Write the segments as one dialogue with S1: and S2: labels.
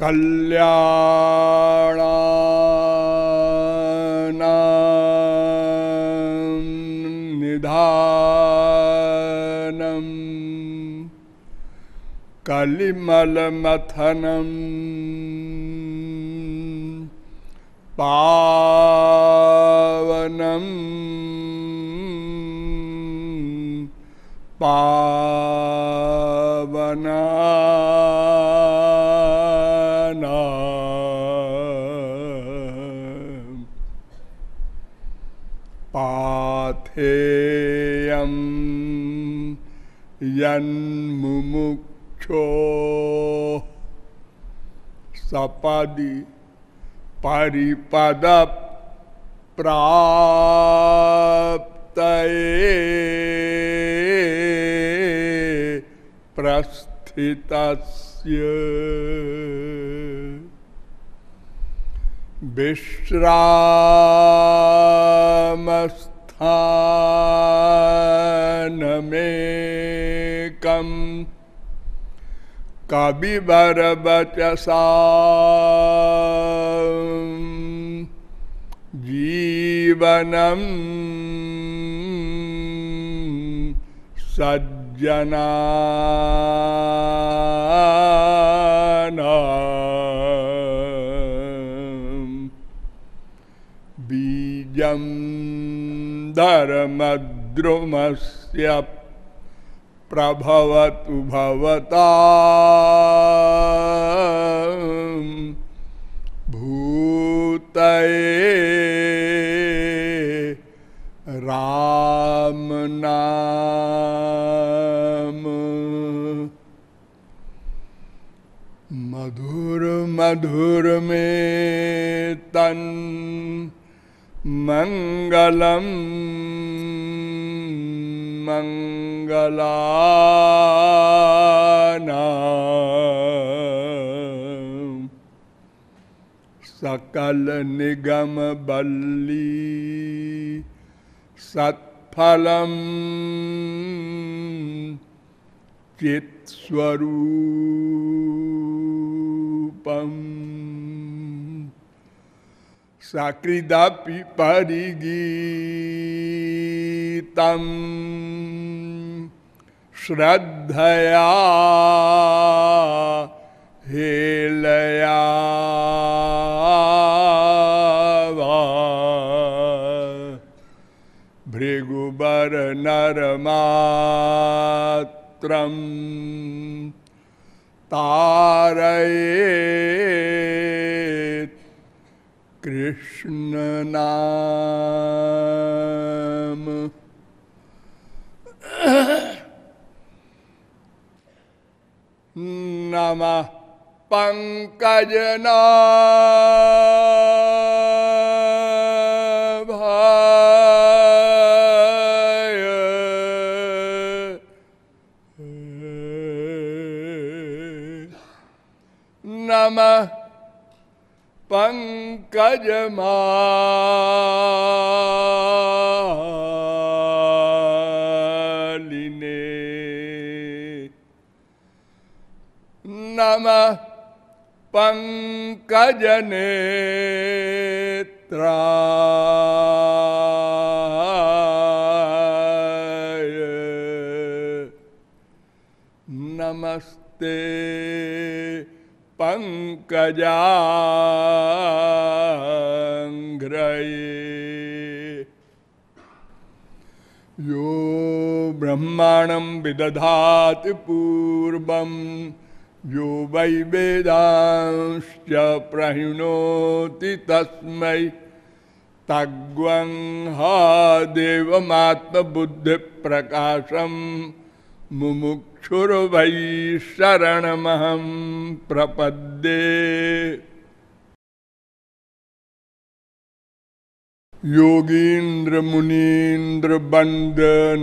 S1: कल्याण निधानम कलिमलमथनम पावनम पावना यन्मुमुक्षो। सपदि परिपद प्राप्त प्रस्थित विश्रामस्थानमेकम् कविबरबचसा जीवनम सज्जना बीजम धर्मद्रुमस्य प्रभवतु भवता भूतये राम नाम। मधुर मधुर में तन मंगलम मंगलाना सकल निगम बल्ली सत्फलम चित्स्वरूपम सकृदपि परिगीतम श्रद्धया हेलया भृगुबर नरमात्रम। तारये कृष्ण नाम। नम पंकज पंकजना नमः पंकजमालिने। नमः पंकजनेत्राय। नमस्ते। पंकजाघ्रये यो ब्रह्माणं विदधाति पूर्वं यो वै वेदांश्च प्रहिणोति तस्मै। तग्वं हा देवमात्मबुद्धिप्रकाशं मुमुक्षुर्वै शरणमहं प्रपद्ये। योगींद्र मुनीन्द्र बंद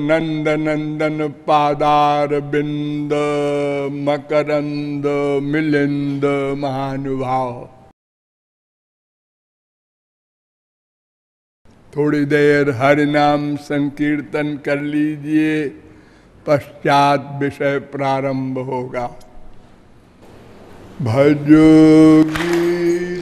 S1: नंद नंदन पादार बिंद मकरंद मिलिंद महानुभाव। थोड़ी देर हरि नाम संकीर्तन कर लीजिए। पश्चात विषय प्रारंभ होगा। भजोगी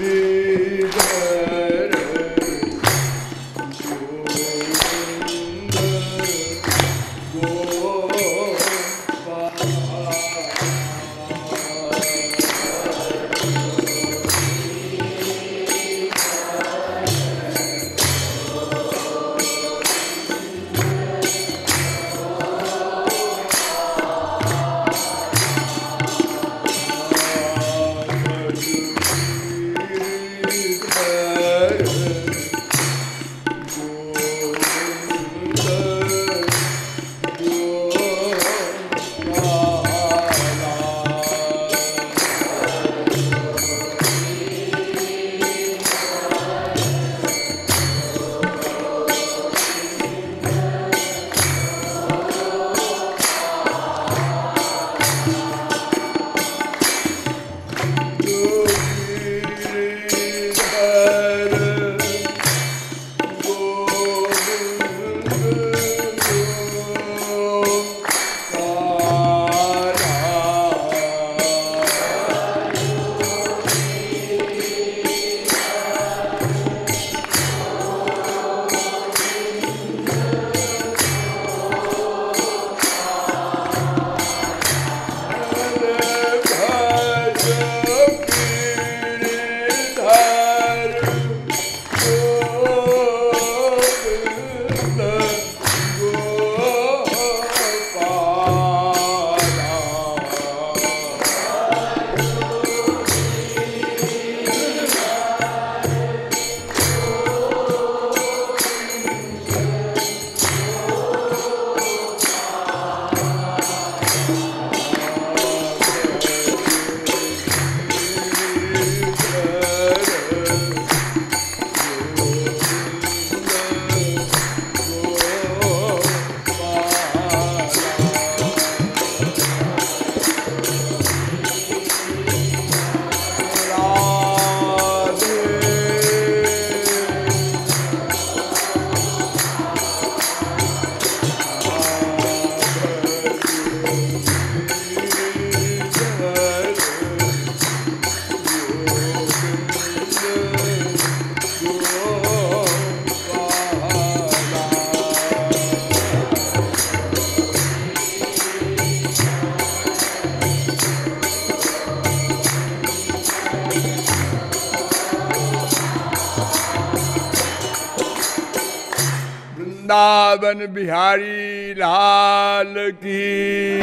S1: वृंदावन बिहारी लाल की।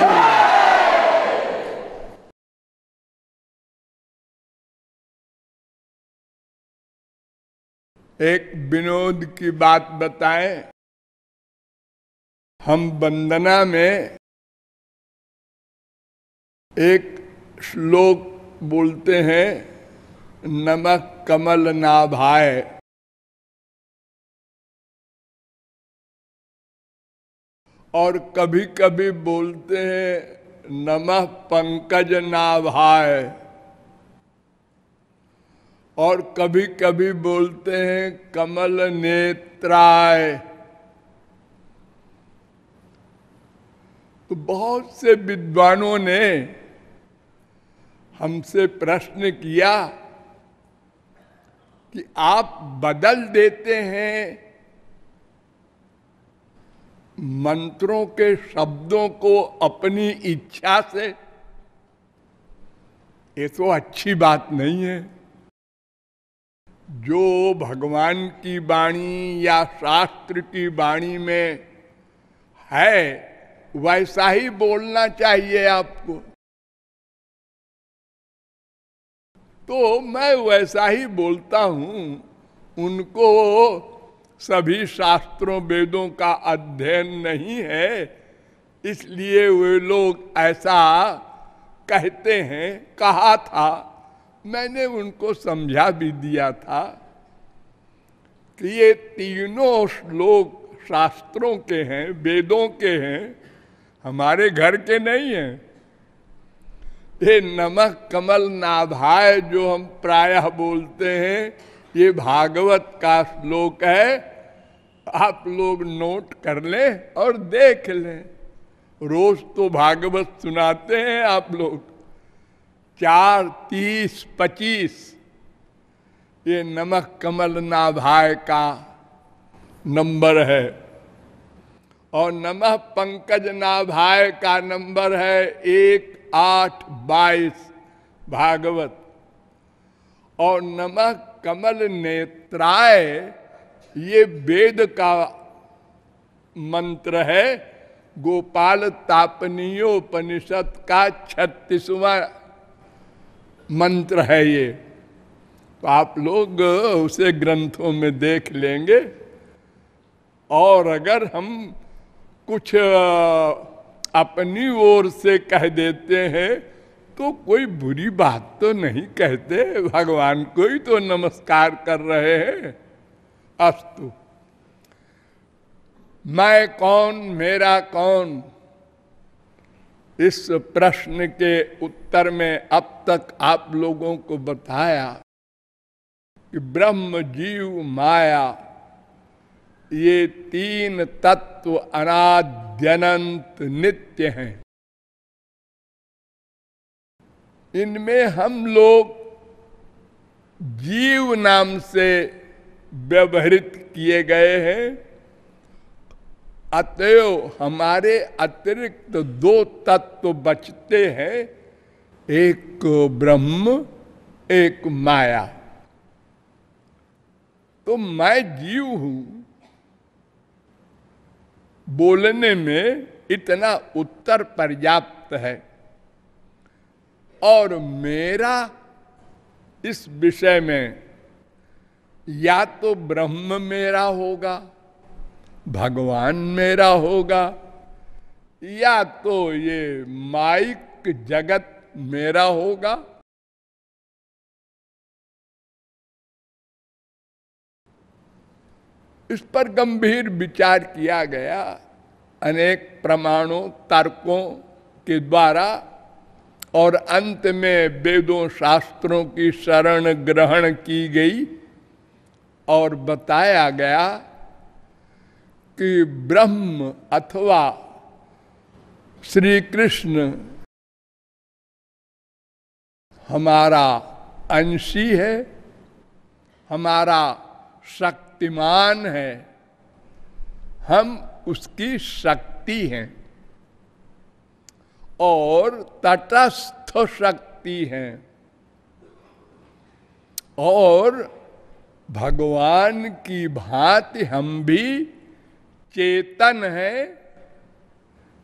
S1: एक विनोद की बात बताएँ, हम वंदना में एक श्लोक बोलते हैं नमक कमल ना और कभी कभी बोलते हैं, नमः पंकज नाभाय। और कभी कभी बोलते हैं, कमल नेत्राय। तो बहुत से विद्वानों ने हमसे प्रश्न किया कि आप बदल देते हैं मंत्रों के शब्दों को अपनी इच्छा से, ये तो अच्छी बात नहीं है। जो भगवान की वाणी या शास्त्र की वाणी में है, वैसा ही बोलना चाहिए आपको। तो मैं वैसा ही बोलता हूँ, उनको सभी शास्त्रों वेदों का अध्ययन नहीं है, इसलिए वे लोग ऐसा कहते हैं, कहा था। मैंने उनको समझा भी दिया था कि ये तीनों श्लोक शास्त्रों के हैं, वेदों के हैं, हमारे घर के नहीं हैं। ये नमक कमल नाभाय जो हम प्रायः बोलते हैं, ये भागवत का श्लोक है। आप लोग नोट कर लें और देख लें। रोज तो भागवत सुनाते हैं आप लोग। चार, तीस, पच्चीस। ये नमक कमल नाभाय का नंबर है। और नमः पंकज नाभाय का नंबर है एक, आठ, बाईस भागवत। और नमः कमल नेत्राय ये वेद का मंत्र है, गोपाल तापनीयोपनिषद का छत्तीसवा मंत्र है ये। तो आप लोग उसे ग्रंथों में देख लेंगे। और अगर हम कुछ अपनी ओर से कह देते हैं तो कोई बुरी बात तो नहीं कहते। भगवान को ही तो नमस्कार कर रहे हैं। अस्तु। मैं कौन, मेरा कौन? इस प्रश्न के उत्तर में अब तक आप लोगों को बताया कि ब्रह्म जीव माया, ये तीन तत्व अनाद्यनंत नित्य हैं। इनमें हम लोग जीव नाम से व्यवहृत किए गए हैं। अतएव हमारे अतिरिक्त दो तत्व बचते हैं। एक ब्रह्म, एक माया। तो मैं जीव हूँ। बोलने में इतना उत्तर पर्याप्त है। और मेरा इस विषय में या तो ब्रह्म मेरा होगा, भगवान मेरा होगा, या तो ये माइक जगत मेरा होगा। इस पर गंभीर विचार किया गया अनेक प्रमाणों, तर्कों के द्वारा, और अंत में वेदों शास्त्रों की शरण ग्रहण की गई। और बताया गया कि ब्रह्म अथवा श्री कृष्ण हमारा अंशी है, हमारा शक्तिमान है, हम उसकी शक्ति हैं और तटस्थ शक्ति हैं और भगवान की भांति हम भी चेतन हैं,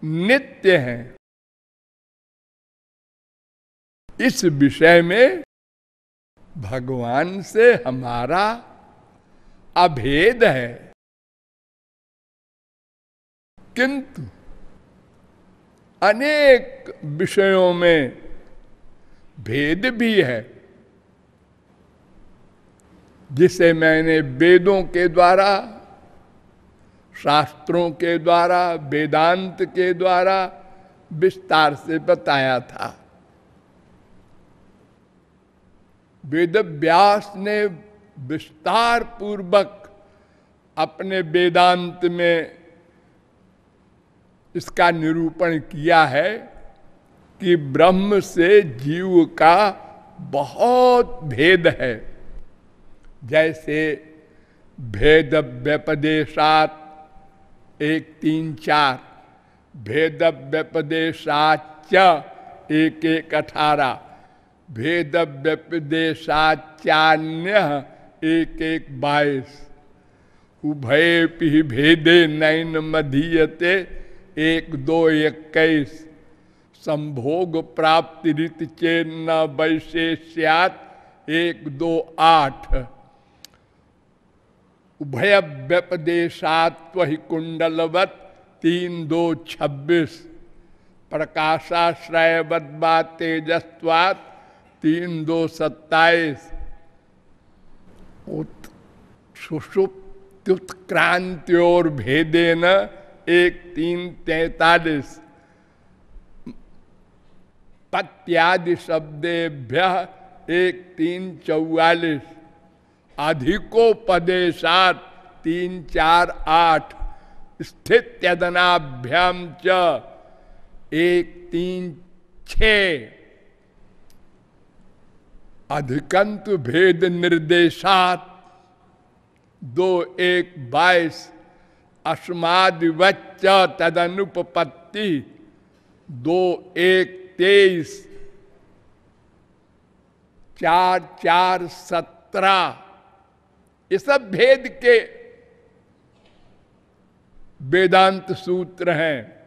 S1: नित्य हैं। इस विषय में भगवान से हमारा अभेद है। किंतु अनेक विषयों में भेद भी है। जिसे मैंने वेदों के द्वारा, शास्त्रों के द्वारा, वेदांत के द्वारा विस्तार से बताया था। वेद व्यास ने विस्तार पूर्वक अपने वेदांत में इसका निरूपण किया है कि ब्रह्म से जीव का बहुत भेद है। जैसे भेद व्यपदेशात एक तीन चार। भेद व्यपदेशाच एक एक अठारह। भेद व्यपदेशाचान्य एक एक बाईस। उभय भेदे नैन मधीयते एक दो इक्कीस। संभोग प्राप्ति रीत चेन्न वैशेष्यात एक दो आठ। उभय व्यपदेशात्व ही कुंडलवत तीन दो छब्बीस। प्रकाशाश्रयवद्वा तेजस्वात तीन दो सत्ताईस। सुषुप्त्युत्क्रांत्योर भेदेन एक तीन तैतालीस पत्यादि शब्देभ्य एक तीन चौवालीस अधिकोपदेशात तीन, चार, आठ स्थित्यदनाभ्याम च एक, तीन, छ। अधिकंत भेद निर्देशात दो, एक, बाईस। अस्मादिवच्च तदनुपत्ति दो, एक, तेईस। चार चार, सत्रह। ये सब भेद के वेदांत सूत्र हैं।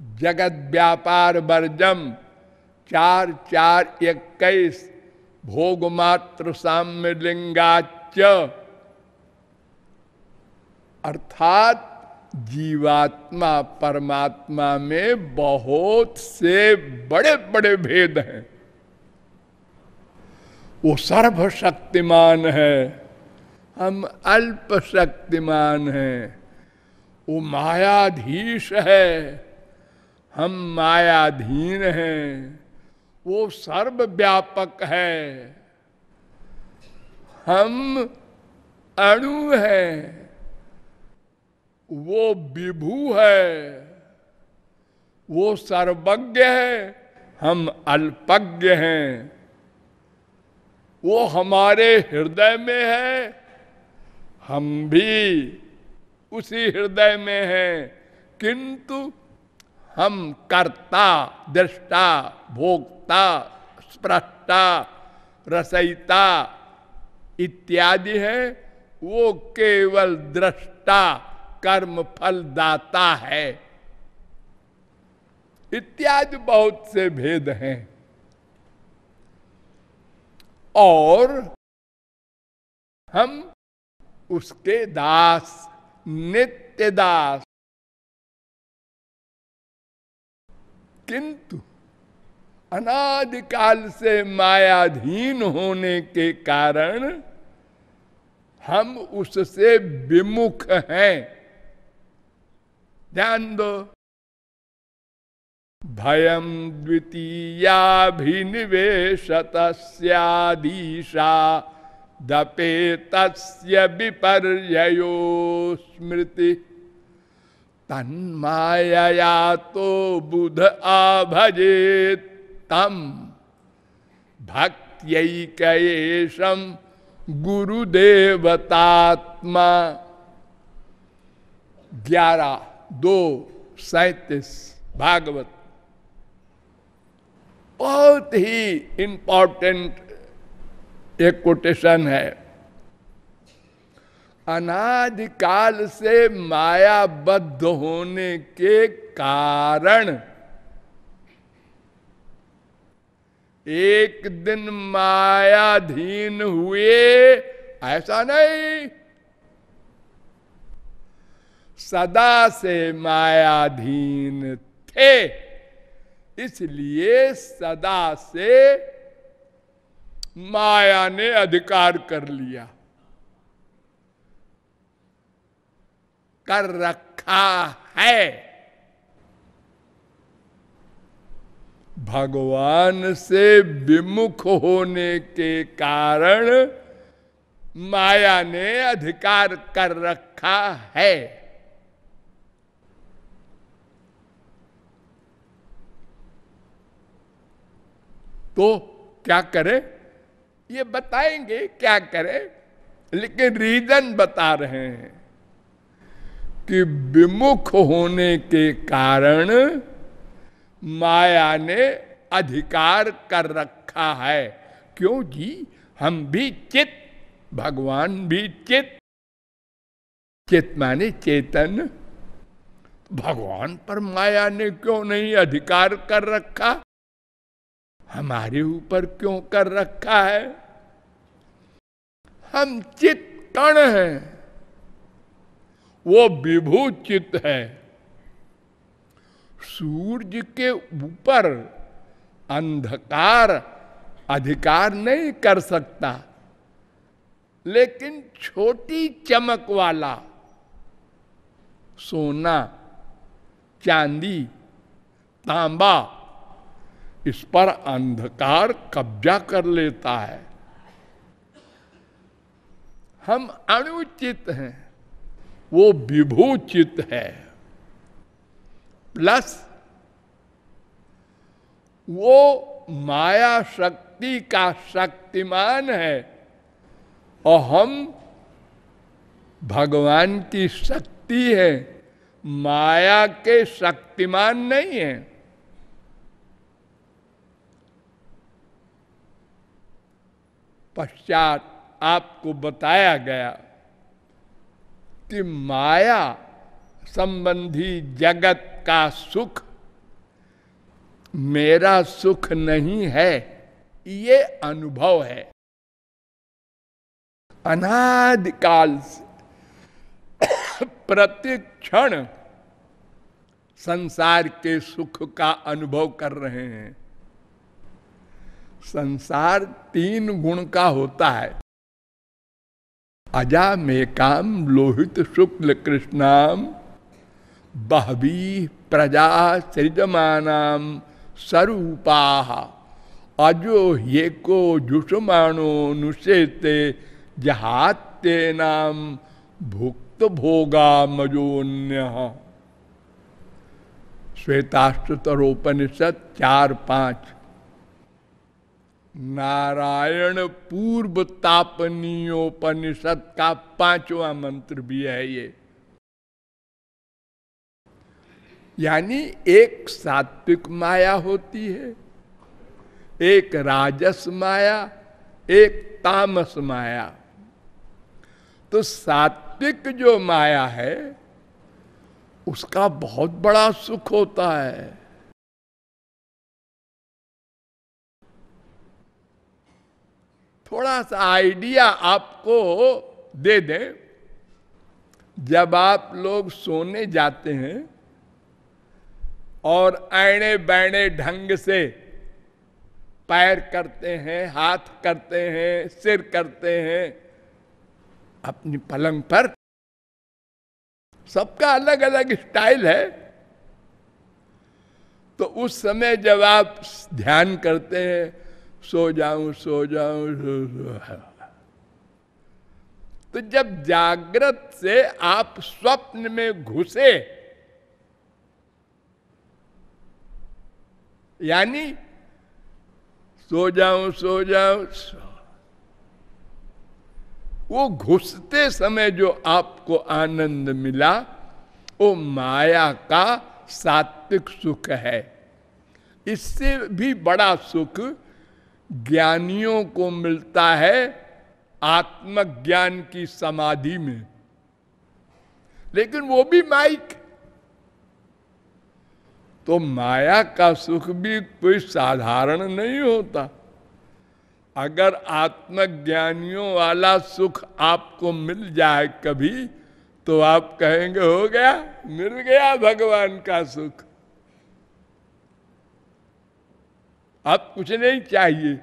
S1: जगत व्यापार वर्जम चार चार इक्कीस भोग मात्र साम्य लिंगाच अर्थात जीवात्मा परमात्मा में बहुत से बड़े बड़े भेद हैं। वो सर्वशक्तिमान है। हम अल्प शक्तिमान हैं। वो मायाधीश है। हम मायाधीन हैं। वो सर्वव्यापक है। हम अणु हैं। वो विभू है। वो सर्वज्ञ है। हम अल्पज्ञ हैं। वो हमारे हृदय में है। हम भी उसी हृदय में हैं। किंतु हम कर्ता, दृष्टा, भोक्ता स्प्रष्टा रसयिता इत्यादि है। वो केवल दृष्टा, कर्म फल दाता है। इत्यादि बहुत से भेद हैं। और हम उसके दास, नित्य दास। किंतु अनादिकाल से मायाधीन होने के कारण हम उससे विमुख हैं। ध्यान दो। भयम द्वितीयाभिनिवेशतस्यादीशा दपे तस्य विपर्यो स्मृति। तन्माया तो बुध आभजेत तम भक्त्यैकम गुरुदेवतात्मा। ग्यारह, दो, सैतीस, भागवत। बहुत ही इंपॉर्टेंट एक कोटेशन है। अनादिकाल से मायाबद्ध होने के कारण एक दिन मायाधीन हुए, ऐसा नहीं। सदा से मायाधीन थे। इसलिए सदा से माया ने अधिकार कर लिया। कर रखा है। भगवान से विमुख होने के कारण माया ने अधिकार कर रखा है। तो क्या करे? ये बताएँगे क्या करे? लेकिन रीजन बता रहे हैं कि विमुख होने के कारण माया ने अधिकार कर रखा है। क्यों जी? हम भी चित, भगवान भी चित। चित माने चेतन। भगवान पर माया ने क्यों नहीं अधिकार कर रखा? हमारे ऊपर क्यों कर रखा है? हम चित कण हैं। वो विभू चित है। सूर्य के ऊपर अंधकार अधिकार नहीं कर सकता, लेकिन छोटी चमक वाला सोना, चांदी, तांबा इस पर अंधकार कब्जा कर लेता है। हम अनुचित हैं, वो विभूचित है। प्लस वो माया शक्ति का शक्तिमान है और हम भगवान की शक्ति है, माया के शक्तिमान नहीं है। पश्चात आपको बताया गया कि माया संबंधी जगत का सुख मेरा सुख नहीं है, ये अनुभव है। अनादिकाल से प्रतिक्षण संसार के सुख का अनुभव कर रहे हैं। संसार तीन गुण का होता है। अजा में काम लोहित शुक्ल कृष्णाम, बहवी प्रजा सृजमानाम स्वरूपा अजो ये को जुषमाणो नुषेते जहाते नाम भुक्त भोगा मजोन्य श्वेताष्टरोपनिषद चार पाँच। नारायण पूर्व तापनीयोपनिषद का पांचवा मंत्र भी है ये। यानी एक सात्विक माया होती है, एक राजस माया, एक तामस माया। तो सात्विक जो माया है, उसका बहुत बड़ा सुख होता है। थोड़ा सा आइडिया आपको दे दें। जब आप लोग सोने जाते हैं और ऐणे बैणे ढंग से पैर करते हैं, हाथ करते हैं, सिर करते हैं, अपनी पलंग पर, सबका अलग अलग स्टाइल है। तो उस समय जब आप ध्यान करते हैं सो जाऊँ सो जाऊँ सो, तो जब जागृत से आप स्वप्न में घुसे यानी सो जाऊँ सो जाऊँ वो घुसते समय जो आपको आनंद मिला वो माया का सात्विक सुख है। इससे भी बड़ा सुख ज्ञानियों को मिलता है आत्मज्ञान की समाधि में। लेकिन वो भी माइक। तो माया का सुख भी कोई साधारण नहीं होता। अगर आत्मज्ञानियों वाला सुख आपको मिल जाए कभी तो आप कहेंगे, हो गया, मिल गया भगवान का सुख। अब कुछ नहीं चाहिए।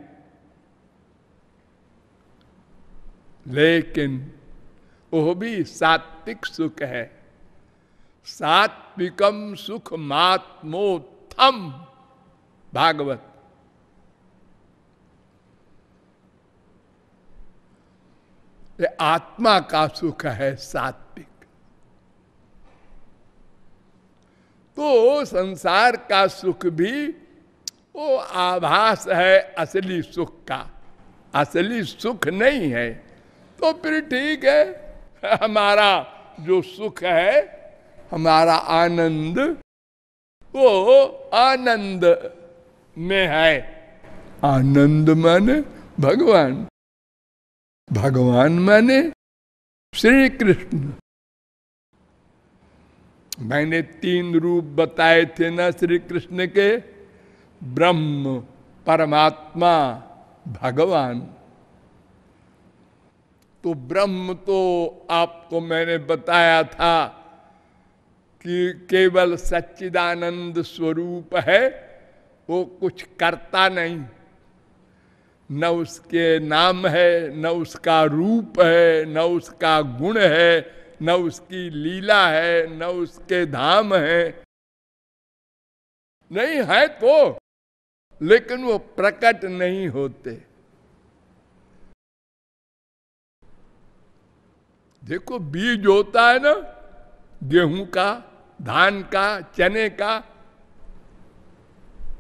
S1: लेकिन वो भी सात्विक सुख है। सात्विकम सुख मात्मोत्थम भागवत। ये आत्मा का सुख है सात्विक। तो संसार का सुख भी वो आभास है असली सुख का। असली सुख नहीं है तो फिर ठीक है। हमारा जो सुख है, हमारा आनंद, वो आनंद में है। आनंद माने, भगवान। भगवान माने श्री कृष्ण मैंने तीन रूप बताए थे ना श्री कृष्ण के। ब्रह्म परमात्मा भगवान। तो ब्रह्म तो आपको मैंने बताया था कि केवल सच्चिदानंद स्वरूप है, वो कुछ करता नहीं। न उसके नाम है, न उसका रूप है, न उसका गुण है, न उसकी लीला है, न उसके धाम है। नहीं है तो लेकिन वो प्रकट नहीं होते। देखो, बीज होता है ना, गेहूँ का, धान का, चने का।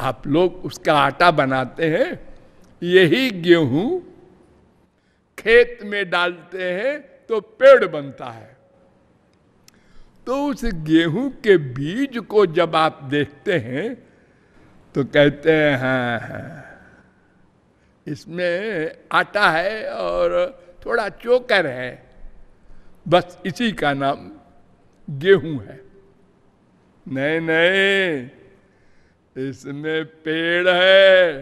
S1: आप लोग उसका आटा बनाते हैं, यही गेहूँ खेत में डालते हैं तो पेड़ बनता है। तो उस गेहूँ के बीज को जब आप देखते हैं तो कहते हैं हाँ हाँ इसमें आटा है और थोड़ा चोकर है। बस इसी का नाम गेहूँ है। नहीं नहीं, इसमें पेड़ है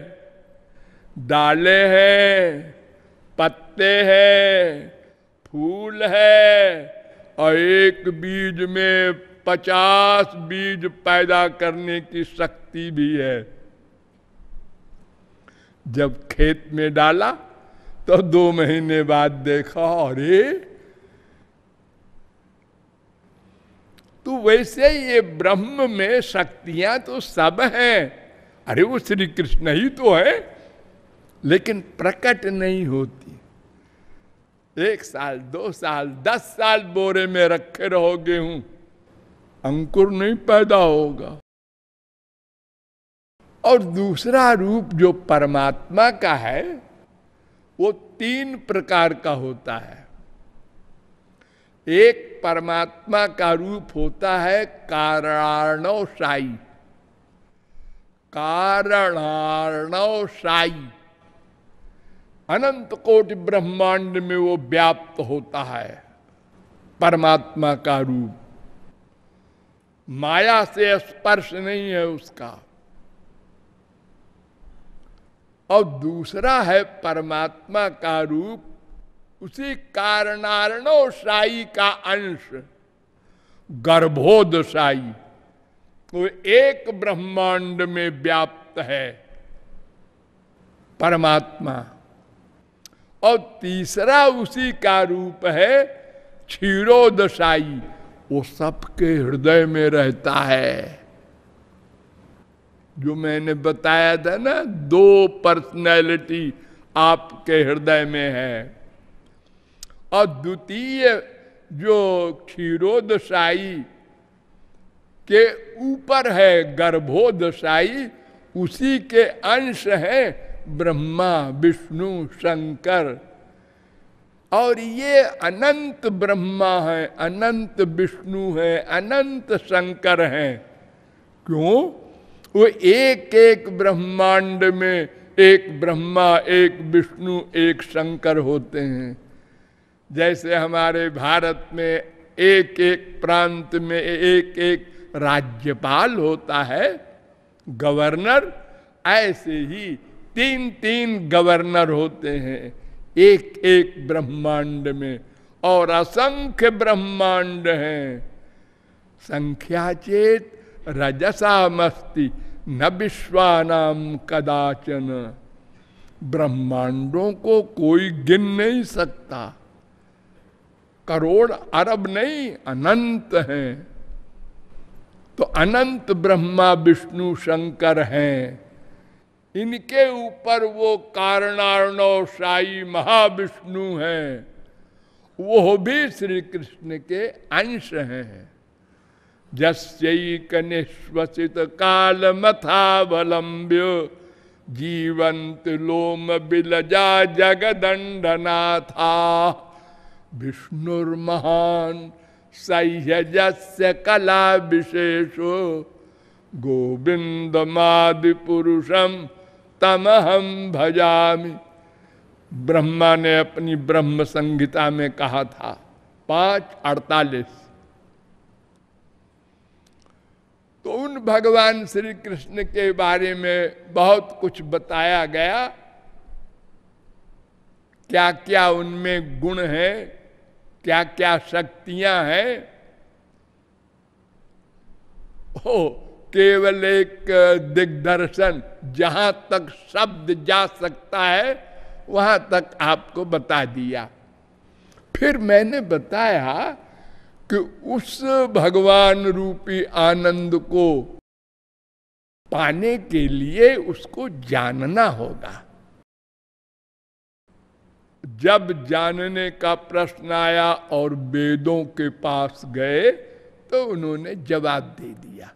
S1: डाले हैं, पत्ते हैं, फूल है और एक बीज में पचास बीज पैदा करने की शक्ति भी है। जब खेत में डाला तो दो महीने बाद देखा, अरे! तो वैसे ये ब्रह्म में शक्तियाँ तो सब हैं। अरे, वो श्री कृष्ण ही तो है, लेकिन प्रकट नहीं होती। एक साल, दो साल, दस साल बोरे में रखे रहोगे हूँ, अंकुर नहीं पैदा होगा। और दूसरा रूप जो परमात्मा का है, वो तीन प्रकार का होता है। एक परमात्मा का रूप होता है कारणार्णवशाई कारणार्णवशाई अनंत कोटि ब्रह्मांड में वो व्याप्त होता है परमात्मा का रूप। माया से स्पर्श नहीं है उसका। और दूसरा है परमात्मा का रूप, उसी कारणारणोशाई का अंश गर्भोदशाई वो तो एक ब्रह्मांड में व्याप्त है परमात्मा। और तीसरा उसी का रूप है क्षीरोदशाई वो सबके हृदय में रहता है। जो मैंने बताया था ना, दो पर्सनैलिटी आपके हृदय में है। और द्वितीय जो क्षीरोदशाई के ऊपर है, गर्भोदशाई, उसी के अंश है ब्रह्मा, विष्णु, शंकर। और ये अनंत ब्रह्मा है, अनंत विष्णु है, अनंत शंकर है। क्यों? वो एक एक ब्रह्मांड में एक ब्रह्मा, एक विष्णु, एक शंकर होते हैं। जैसे हमारे भारत में एक एक प्रांत में एक एक राज्यपाल होता है, गवर्नर, ऐसे ही तीन तीन गवर्नर होते हैं एक एक ब्रह्मांड में। और असंख्य ब्रह्मांड हैं। संख्या चेत रजसा मस्ती न विश्वानाम कदाचन। ब्रह्मांडों को कोई गिन नहीं सकता। करोड़ अरब नहीं, अनंत हैं। तो अनंत ब्रह्मा, विष्णु, शंकर हैं। इनके ऊपर वो कारणार्णव शाही महाविष्णु हैं। वो भी श्री कृष्ण के अंश हैं। जस्यैकनिश्वसित काल मथावलंब्य जीवंत लोम बिलजा जगदंडनाथा विष्णुर्महान सह्यजस्य कला विशेषो गोविंदमादि पुरुषम तमहम भजामि। ब्रह्मा ने अपनी ब्रह्म संहिता में कहा था, पाँच अड़तालीस। तो उन भगवान श्री कृष्ण के बारे में बहुत कुछ बताया गया। क्या क्या उनमें गुण है? क्या क्या शक्तियाँ हैं? हो केवल एक दिग्दर्शन, जहाँ तक शब्द जा सकता है, वहाँ तक आपको बता दिया। फिर मैंने बताया कि उस भगवान रूपी आनंद को पाने के लिए उसको जानना होगा। जब जानने का प्रश्न आया और वेदों के पास गए तो उन्होंने जवाब दे दिया।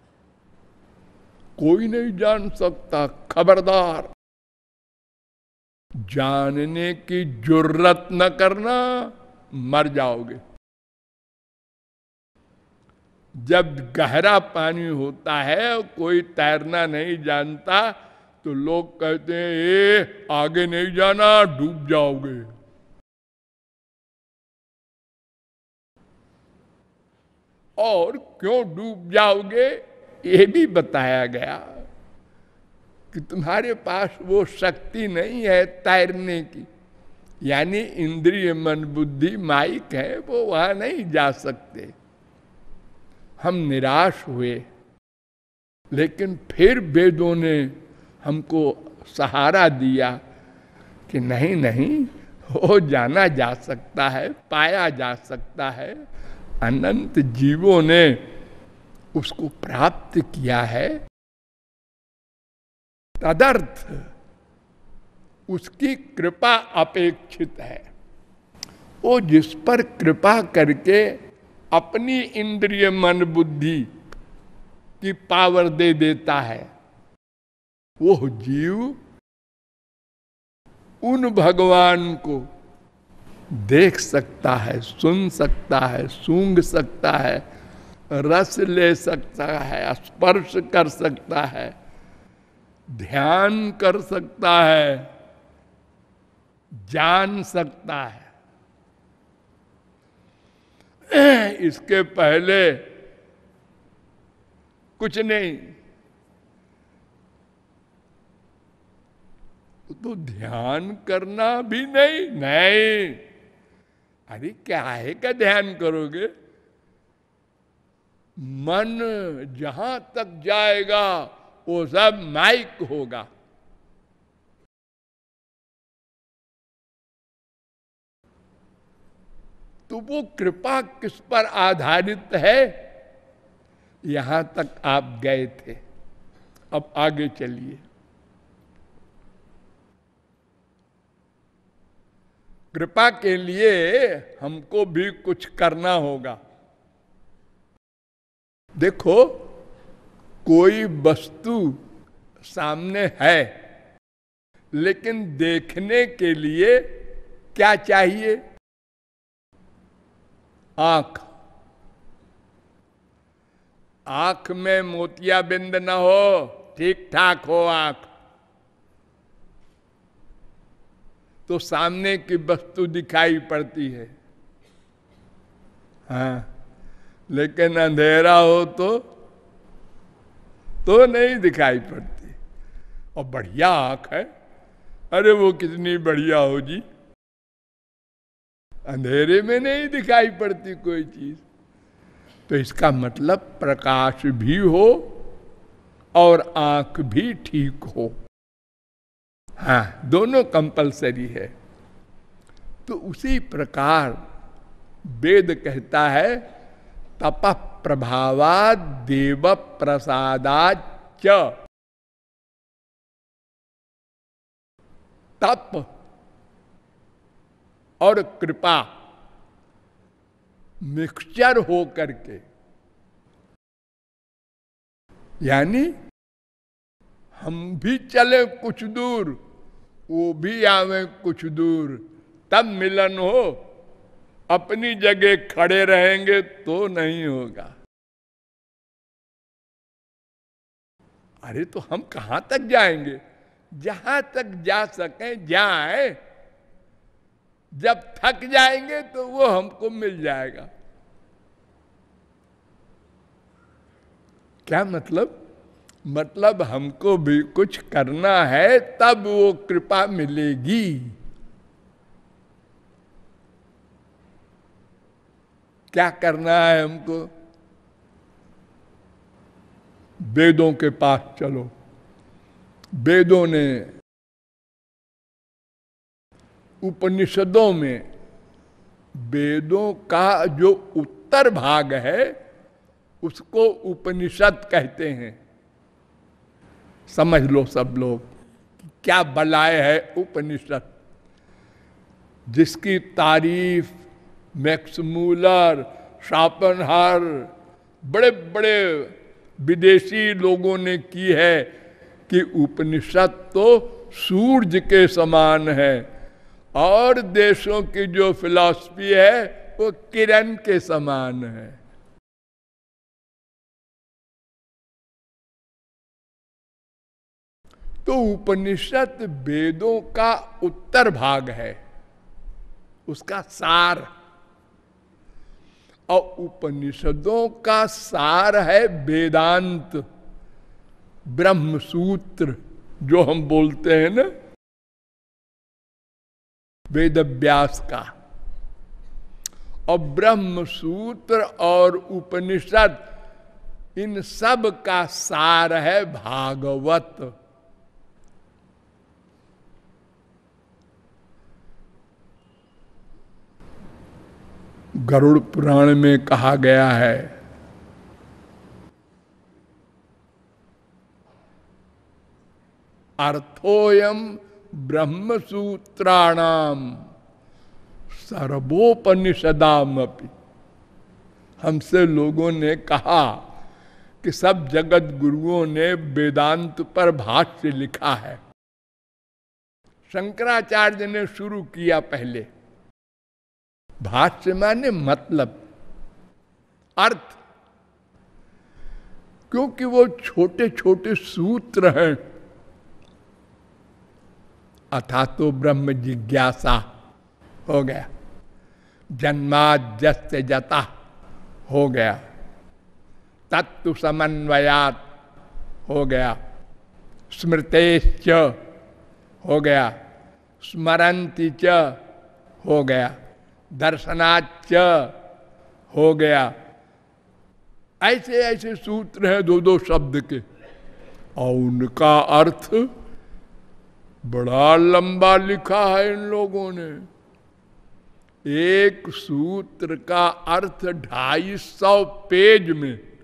S1: कोई नहीं जान सकता, खबरदार। जानने की ज़रूरत न करना, मर जाओगे। जब गहरा पानी होता है, कोई तैरना नहीं जानता तो लोग कहते हैं, ए, आगे नहीं जाना, डूब जाओगे। और क्यों डूब जाओगे? ये भी बताया गया कि तुम्हारे पास वो शक्ति नहीं है तैरने की। यानी इंद्रिय मन बुद्धि माइक है, वो वहाँ नहीं जा सकते। हम निराश हुए। लेकिन फिर वेदों ने हमको सहारा दिया कि नहीं नहीं, हो जाना जा सकता है, पाया जा सकता है। अनंत जीवों ने उसको प्राप्त किया है। तदर्थ उसकी कृपा अपेक्षित है। वो जिस पर कृपा करके अपनी इंद्रिय मन बुद्धि की पावर दे देता है। वो जीव, उन भगवान को देख सकता है, सुन सकता है, सूंघ सकता है, रस ले सकता है, स्पर्श कर सकता है, ध्यान कर सकता है, जान सकता है। इसके पहले कुछ नहीं। तो ध्यान करना भी नहीं नहीं। अरे, क्या है क्या ध्यान करोगे? मन जहाँ तक जाएगा, वो सब माइक होगा। तो वो कृपा किस पर आधारित है? यहाँ तक आप गए थे। अब आगे चलिए। कृपा के लिए हमको भी कुछ करना होगा। देखो, कोई वस्तु सामने है, लेकिन देखने के लिए क्या चाहिए? आँख। आँख में मोतिया बिंद न हो ठीक ठाक हो आँख। तो सामने की वस्तु दिखाई पड़ती है। हाँ लेकिन अंधेरा हो तो तो नहीं दिखाई पड़ती। और बढ़िया आँख है। अरे वो कितनी बढ़िया हो जी। अंधेरे में नहीं दिखाई पड़ती कोई चीज़। तो इसका मतलब प्रकाश भी हो और आँख भी ठीक हो। हाँ दोनों कंपलसरी है। तो उसी प्रकार वेद कहता है तप प्रभावा देव प्रसादा च तप और कृपा मिक्सचर हो करके। यानी हम भी चले कुछ दूर, वो भी आवे कुछ दूर। तब मिलन हो, अपनी जगह खड़े रहेंगे तो नहीं होगा। अरे तो हम कहाँ तक जाएँगे? जहाँ तक जा सके, जाए। जब थक जाएँगे तो वो हमको मिल जाएगा। क्या मतलब? मतलब हमको भी कुछ करना है, तब वो कृपा मिलेगी। क्या करना है हमको? वेदों के पास चलो। वेदों ने उपनिषदों में वेदों का जो उत्तर भाग है, उसको उपनिषद कहते हैं। समझ लो सब लोग क्या बलाय है उपनिषद। जिसकी तारीफ़ मैक्समूलर, शापनहार बड़े बड़े विदेशी लोगों ने की है कि उपनिषद तो सूरज के समान है। और देशों की जो फिलॉसफी है, वो किरण के समान है। तो उपनिषद वेदों का उत्तर भाग है, उसका सार। और उपनिषदों का सार है वेदांत ब्रह्म सूत्र जो हम बोलते हैं ना वेद व्यास का। और ब्रह्म सूत्र और उपनिषद, इन सब का सार है भागवत। गरुड़ पुराण में कहा गया है, अर्थोयम ब्रह्म सूत्राणाम सर्वोपनिषदाम हमसे लोगों ने कहा कि सब जगत गुरुओं ने वेदांत पर भाष्य लिखा है। शंकराचार्य ने शुरू किया पहले। भाष्य माने मतलब अर्थ। क्योंकि वो छोटे छोटे सूत्र हैं। अथा तो ब्रह्म जिज्ञासा। हो गया। जन्माद्यस्त जता। हो गया। तत्व समन्वयात। हो गया। स्मृतेश्च। हो गया। स्मरंती च। हो गया। दर्शनाच हो गया। ऐसे ऐसे सूत्र हैं दो दो शब्द के। और उनका अर्थ बड़ा लंबा लिखा है इन लोगों ने। एक सूत्र का अर्थ ढाई सौ पेज में।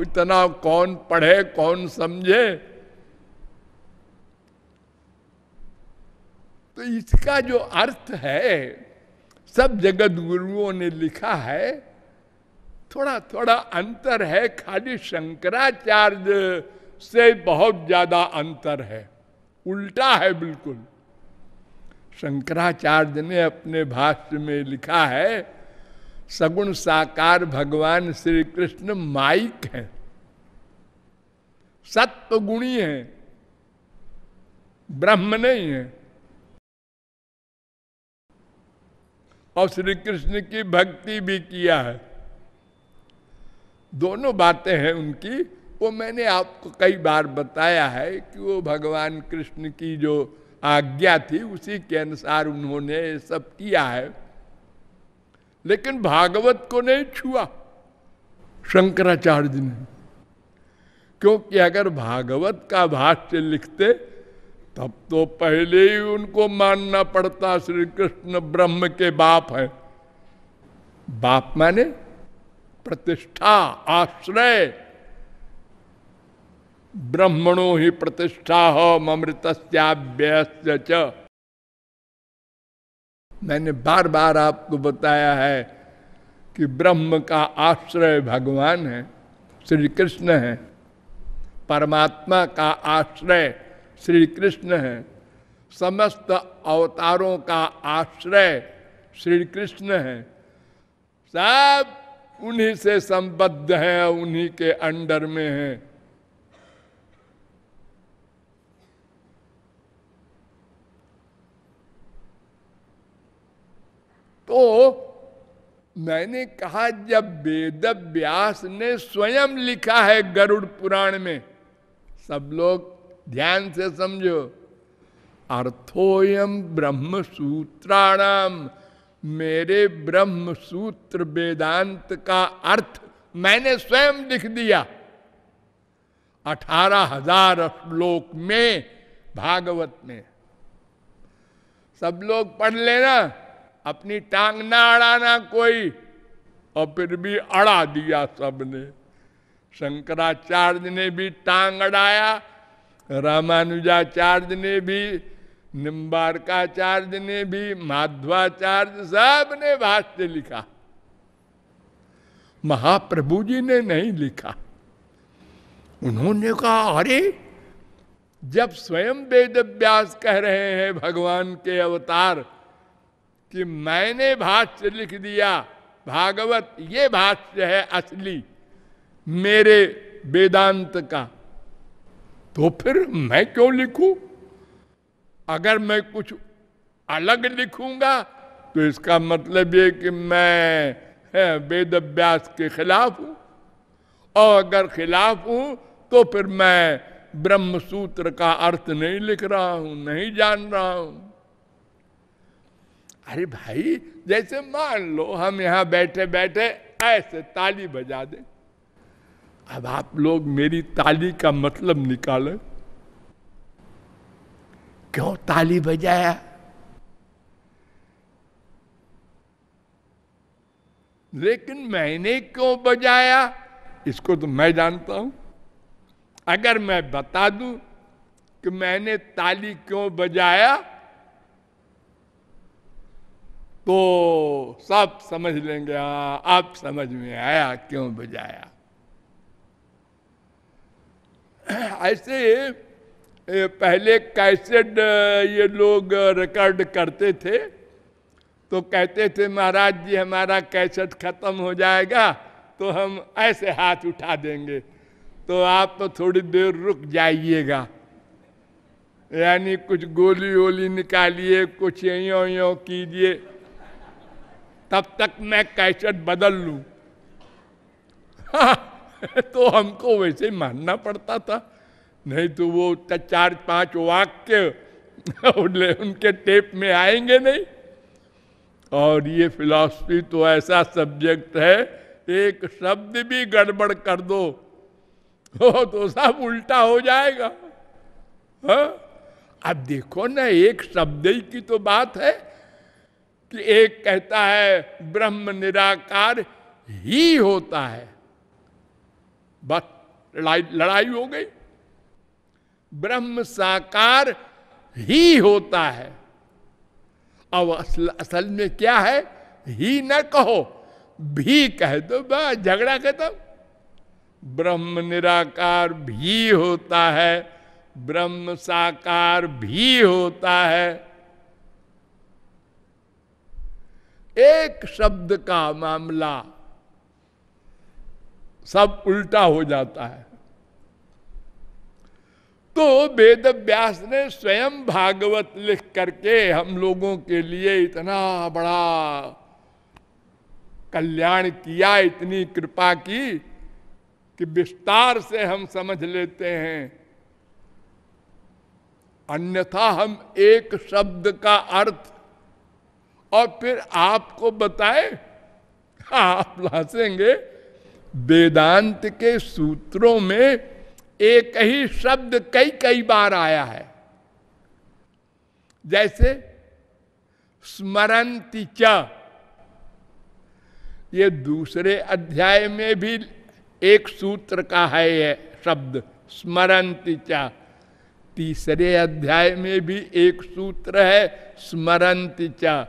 S1: इतना कौन पढ़े, कौन समझे? तो इसका जो अर्थ है, सब जगत गुरुओं ने लिखा है थोड़ा थोड़ा अंतर है, खाली शंकराचार्य से बहुत ज़्यादा अंतर है। उल्टा है बिल्कुल। शंकराचार्य ने अपने भाष्य में लिखा है, सगुण साकार भगवान श्री कृष्ण माइक है। सत्व गुणी है। ब्रह्म नहीं है। और श्री कृष्ण की भक्ति भी किया है। दोनों बातें हैं उनकी। वो मैंने आपको कई बार बताया है कि वो भगवान कृष्ण की जो आज्ञा थी, उसी के अनुसार उन्होंने सब किया है। लेकिन भागवत को नहीं छुआ। शंकराचार्य जी ने। क्योंकि अगर भागवत का भाष्य लिखते, तब तो पहले ही उनको मानना पड़ता, श्री कृष्ण ब्रह्म के बाप है। बाप माने प्रतिष्ठा, आश्रय। ब्रह्मणो ही प्रतिष्ठा हो अमृत मैंने बार बार आपको बताया है कि ब्रह्म का आश्रय भगवान है श्री कृष्ण है। परमात्मा का आश्रय श्री कृष्ण है। समस्त अवतारों का आश्रय श्री कृष्ण है। सब उन्हीं से संबद्ध है, उन्हीं के अंडर में है। तो मैंने कहा, जब वेद व्यास ने स्वयं लिखा है गरुड़ पुराण में, सब लोग ध्यान से समझो। अर्थोयम ब्रह्म सूत्राणाम। मेरे ब्रह्म सूत्र वेदांत का अर्थ मैंने स्वयं लिख दिया। अठारह हज़ार श्लोक में, भागवत में। सब लोग पढ़ लेना, अपनी टांग ना अड़ाना कोई, और फिर भी अड़ा दिया सबने। शंकराचार्य ने भी टांग अड़ाया, रामानुजाचार्य ने भी निम्बारकाचार्य ने भी माध्वाचार्य सबने भाष्य लिखा। महाप्रभु जी ने नहीं लिखा। उन्होंने कहा, अरे, जब स्वयं वेद व्यास कह रहे हैं भगवान के अवतार कि मैंने भाष्य लिख दिया, भागवत ये भाष्य है असली, मेरे वेदांत का तो फिर मैं क्यों लिखूं? अगर मैं कुछ अलग लिखूँगा तो इसका मतलब ये कि मैं वेद अभ्यास के खिलाफ हूँ। और अगर खिलाफ हूँ तो फिर मैं ब्रह्म सूत्र का अर्थ नहीं लिख रहा हूँ, नहीं जान रहा हूँ। अरे भाई, जैसे मान लो हम यहाँ बैठे बैठे ऐसे ताली बजा दे। अब आप लोग मेरी ताली का मतलब निकालें। क्यों ताली बजाया? लेकिन मैंने क्यों बजाया? इसको तो मैं जानता हूँ। अगर मैं बता दूँ कि मैंने ताली क्यों बजाया तो सब समझ लेंगे हाँ आप समझ में आया क्यों बजाया। ऐसे पहले कैसेट ये लोग रिकॉर्ड करते थे? तो कहते थे, महाराज जी, हमारा कैसेट खत्म हो जाएगा तो हम ऐसे हाथ उठा देंगे। तो आप तो थोड़ी देर रुक जाइएगा। यानी कुछ गोली वोली निकालिए, कुछ यो यो कीजिए। तब तक मैं कैसेट बदल लू। तो हमको वैसे मानना पड़ता था। नहीं तो वो चार, पाँच वाक्य उनके टेप में आएँगे नहीं। और ये फिलॉसफी तो ऐसा सब्जेक्ट है, एक शब्द भी गड़बड़ कर दो तो सब उल्टा हो जाएगा। हा? अब देखो ना, एक शब्द ही की तो बात है कि एक कहता है, ब्रह्म निराकार ही होता है। बस, लड़ाई लड़ाई हो गई। ब्रह्म साकार ही होता है। अब असल, असल में क्या है? ही न कहो भी कह दो बस झगड़ा खत्म। ब्रह्म निराकार भी होता है ब्रह्म साकार भी होता है। एक शब्द का मामला सब उल्टा हो जाता है। तो वेद व्यास ने स्वयं भागवत लिख करके हम लोगों के लिए इतना बड़ा कल्याण किया, इतनी कृपा की कि विस्तार से हम समझ लेते हैं। अन्यथा हम एक शब्द का अर्थ और फिर आपको बताए, आप लासेंगे। वेदांत के सूत्रों में एक ही शब्द कई कई बार आया है। जैसे स्मरंति च। ये दूसरे अध्याय में भी एक सूत्र का है ये शब्द स्मरंति च। तीसरे अध्याय में भी एक सूत्र है स्मरंति च।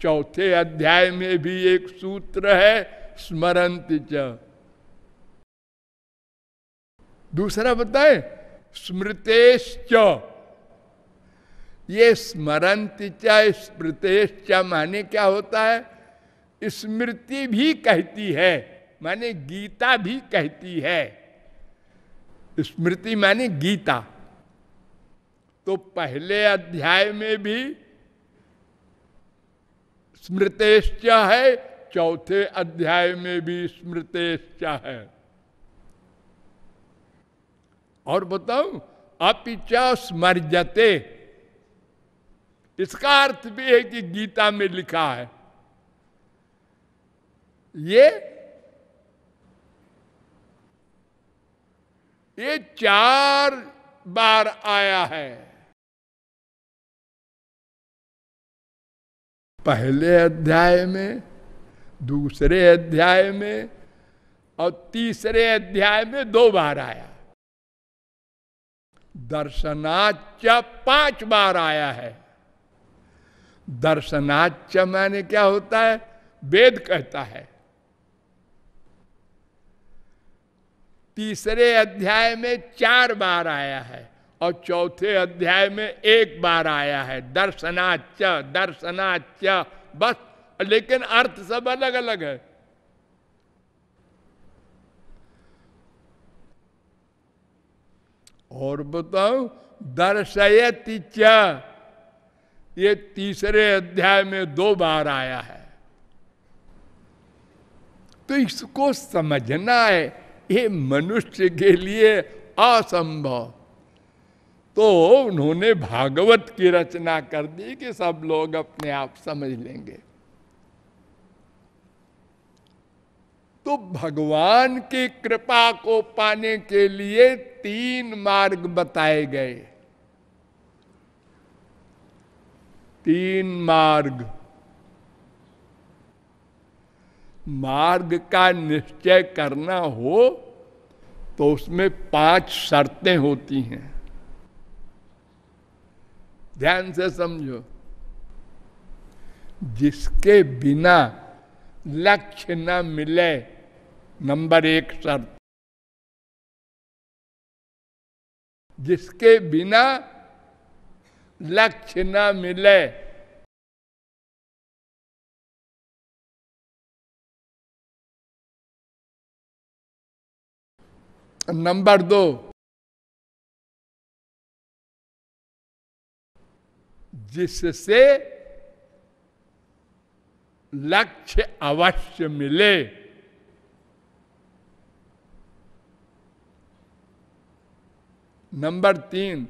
S1: चौथे अध्याय में भी एक सूत्र है स्मरंति च। दूसरा बताए, स्मृतेश्च। ये स्मरंत स्मृतेश्च, माने क्या होता है? स्मृति भी कहती है, माने गीता भी कहती है। स्मृति माने गीता। तो पहले अध्याय में भी स्मृतेश्च है, चौथे अध्याय में भी स्मृतेश्च है। और बताऊ अपिचा जाते। इसका अर्थ भी है कि गीता में लिखा है। ये ये चार बार आया है। पहले अध्याय में, दूसरे अध्याय में और तीसरे अध्याय में दो बार आया। दर्शनाच पाँच बार आया है। दर्शनाच मैंने क्या होता है? वेद कहता है। तीसरे अध्याय में चार बार आया है और चौथे अध्याय में एक बार आया है। दर्शनाच दर्शनाच बस। लेकिन अर्थ सब अलग अलग है। और बताओ दर्शयति च ये तीसरे अध्याय में दो बार आया है। तो इसको समझना है, ये मनुष्य के लिए असंभव। तो उन्होंने भागवत की रचना कर दी कि सब लोग अपने आप समझ लेंगे। तो भगवान की कृपा को पाने के लिए तीन मार्ग बताए गए। तीन मार्ग। मार्ग का निश्चय करना हो तो उसमें पाँच शर्तें होती हैं। ध्यान से समझो। जिसके बिना लक्ष्य न मिले, नंबर एक शर्त। जिसके बिना लक्ष्य न मिले। नंबर दो जिससे लक्ष्य अवश्य मिले। नंबर तीन,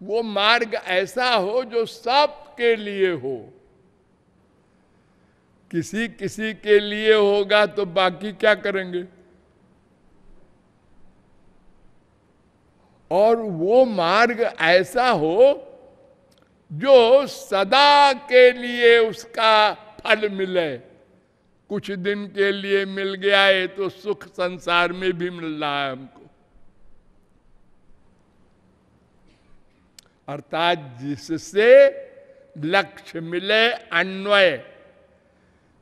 S1: वो मार्ग ऐसा हो जो सब के लिए हो। किसी किसी के लिए होगा तो बाकी क्या करेंगे? और वो मार्ग ऐसा हो जो सदा के लिए उसका फल मिले। कुछ दिन के लिए मिल गया है तो सुख संसार में भी मिल रहा है हमको। अर्थात जिससे लक्ष्य मिले अन्वय,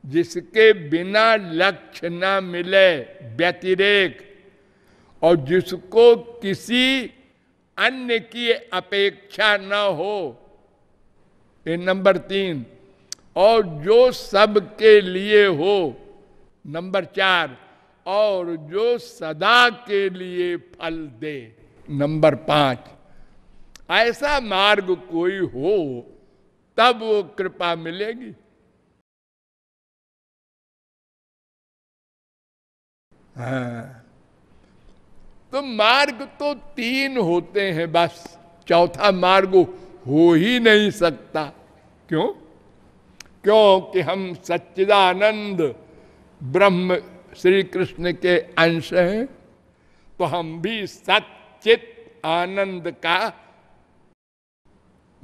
S1: जिसके बिना लक्ष्य न मिले व्यतिरेक, और जिसको किसी अन्य की अपेक्षा न हो। ये नंबर तीन। और जो सबके लिए हो, नंबर चार। और जो सदा के लिए फल दे, नंबर पाँच। ऐसा मार्ग कोई हो, तब वो कृपा मिलेगी। हाँ। तो मार्ग तो तीन होते हैं बस। चौथा मार्ग हो ही नहीं सकता। क्यों? क्योंकि हम सच्चिदानंद ब्रह्म श्री कृष्ण के अंश हैं तो हम भी सचित आनंद का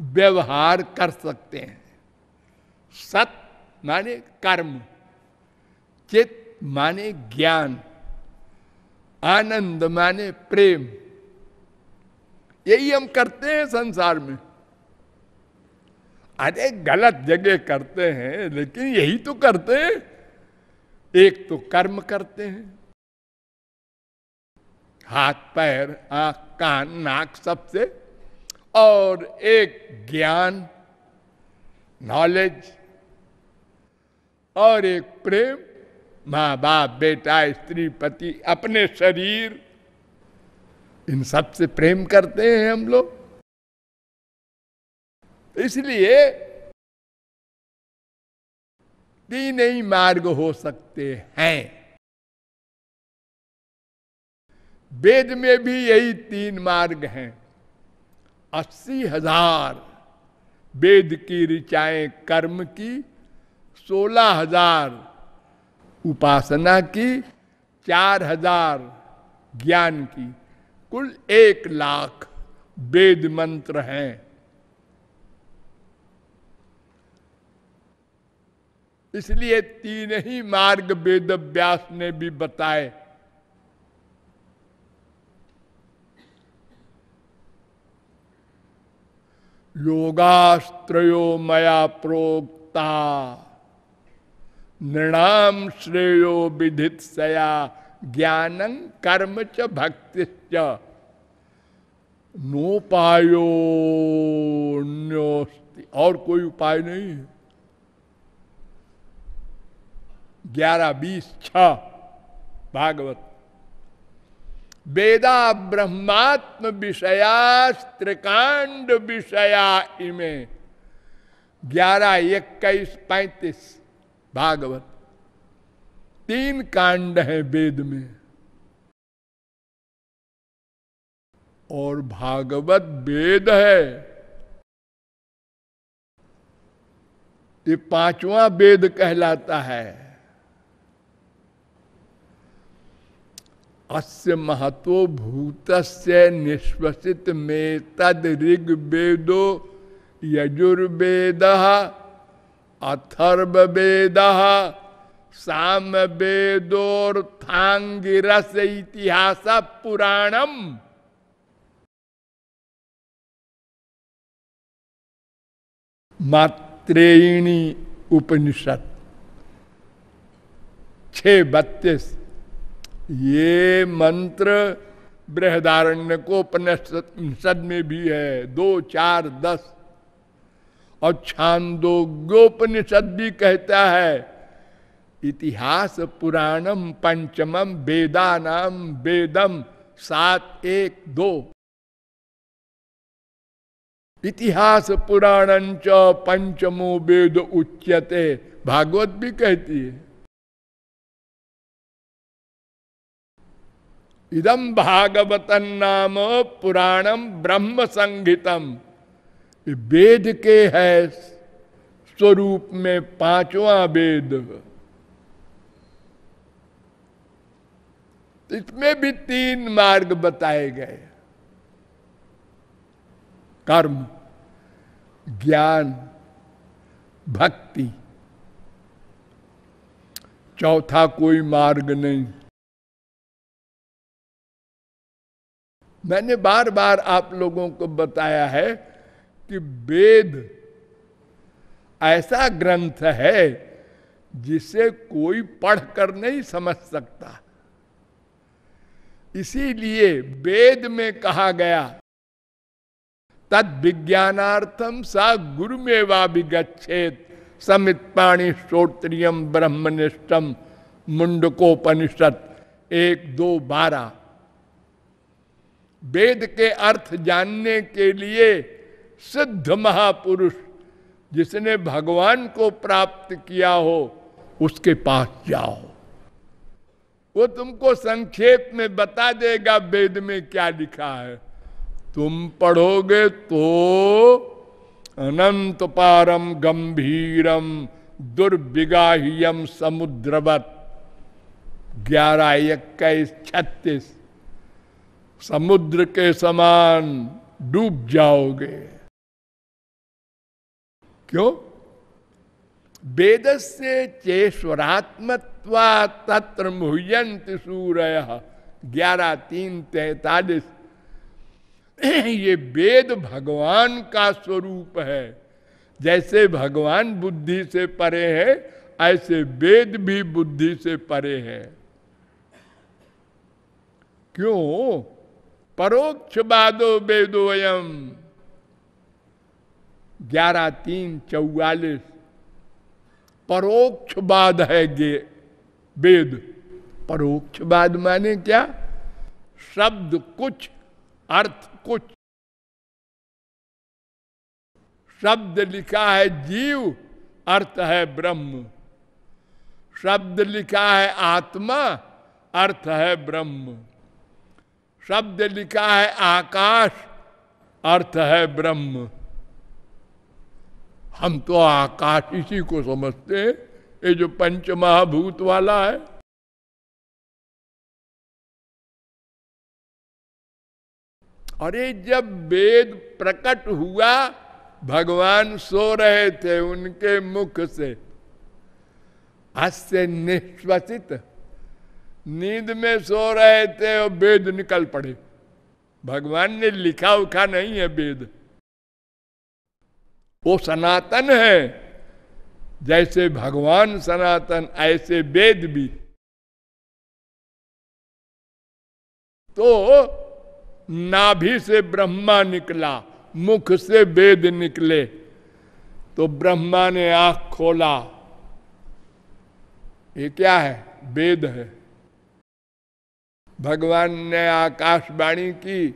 S1: व्यवहार कर सकते हैं। सत माने कर्म, चित माने ज्ञान, आनंद माने प्रेम। यही हम करते हैं संसार में। अरे गलत जगह करते हैं, लेकिन यही तो करते हैं। एक तो कर्म करते हैं। हाथ, पैर, आँख, कान, नाक सबसे और एक ज्ञान नॉलेज और एक प्रेम। माँ बाप बेटा, स्त्री, पति अपने शरीर, इन सबसे प्रेम करते हैं हम लोग। इसलिए तीन ही मार्ग हो सकते हैं। वेद में भी यही तीन मार्ग हैं। अस्सी हज़ार। वेद की ऋचाएँ कर्म की, सोलह हज़ार। उपासना की, चार हज़ार। ज्ञान की, कुल एक लाख वेद मंत्र हैं। इसलिए तीन ही मार्ग वेद व्यास ने भी बताए। योगास्त्रो मया प्रोक्ता। नृणाम श्रेयो विधित सया ज्ञान कर्म च भक्ति नोपायो और कोई उपाय नहीं है। ग्यारह, बीस छ भागवत। वेदा ब्रह्मात्म विषया, त्रिकांड विषया इमे। ग्यारह, इक्कीस, पैतीस, भागवत। तीन कांड है वेद में। और भागवत वेद है। ये पांचवा वेद कहलाता है। अस्य महत्व भूत निश्वसित में तद ऋग्वेदो यजुर्वेद अथर्वेद साम वेदोर्थांगिरस इतिहास पुराणम। मात्रेणी उपनिषद छ बत्तीस। ये मंत्र बृहदारण्य को उपनिषद में भी है। दो, चार, दस। और छांदोग्योपनिषद भी कहता है, इतिहास पुराणम पंचमम वेदानाम वेदम सात, एक, दो। इतिहास पुराण पंचमो वेद उच्यते। भागवत भी कहती है। इदम भागवतन नाम पुराणम ब्रह्म संगीतम वेद के है स्वरूप में पांचवा वेद। इसमें भी तीन मार्ग बताए गए। कर्म, ज्ञान, भक्ति। चौथा कोई मार्ग नहीं। मैंने बार बार आप लोगों को बताया है कि वेद ऐसा ग्रंथ है जिसे कोई पढ़कर नहीं समझ सकता। इसीलिए वेद में कहा गया, तद विज्ञानार्थम सा गुरु में विगछेद समित पाणी श्रोत्रियम ब्रह्मनिष्ठम मुंडकोपनिषद एक दो बारह। वेद के अर्थ जानने के लिए सिद्ध महापुरुष जिसने भगवान को प्राप्त किया हो, उसके पास जाओ। वो तुमको संक्षेप में बता देगा वेद में क्या लिखा है। तुम पढ़ोगे तो अनंत पारम गंभीरम दुर्विगाह्यम समुद्रवत। ग्यारह, इक्कीस, छत्तीस। समुद्र के समान डूब जाओगे। क्यों? वेद से चेश्वरात्मत्वा तत्र मुह्यंत सूर्य। ग्यारह, तीन, तैतालीस। ये वेद भगवान का स्वरूप है। जैसे भगवान बुद्धि से परे है, ऐसे वेद भी बुद्धि से परे है। क्यों? परोक्ष बादो वेदोयम। ग्यारह, तीन, चौवालीस। परोक्ष बाद है गे, वेद। परोक्ष बाद माने क्या? शब्द कुछ, अर्थ कुछ। शब्द लिखा है जीव, अर्थ है ब्रह्म। शब्द लिखा है आत्मा, अर्थ है ब्रह्म। शब्द लिखा है आकाश, अर्थ है ब्रह्म। हम तो आकाश इसी को समझते हैं, ये जो पंच महाभूत वाला है। अरे जब वेद प्रकट हुआ, भगवान सो रहे थे उनके मुख से। हास्य निश्वसित नींद में सो रहे थे और वेद निकल पड़े। भगवान ने लिखा उखा नहीं है वेद। वो सनातन है। जैसे भगवान सनातन, ऐसे वेद भी। तो नाभि से ब्रह्मा निकला, मुख से वेद निकले। तो ब्रह्मा ने आँख खोला। ये क्या है? वेद है। भगवान ने आकाशवाणी की,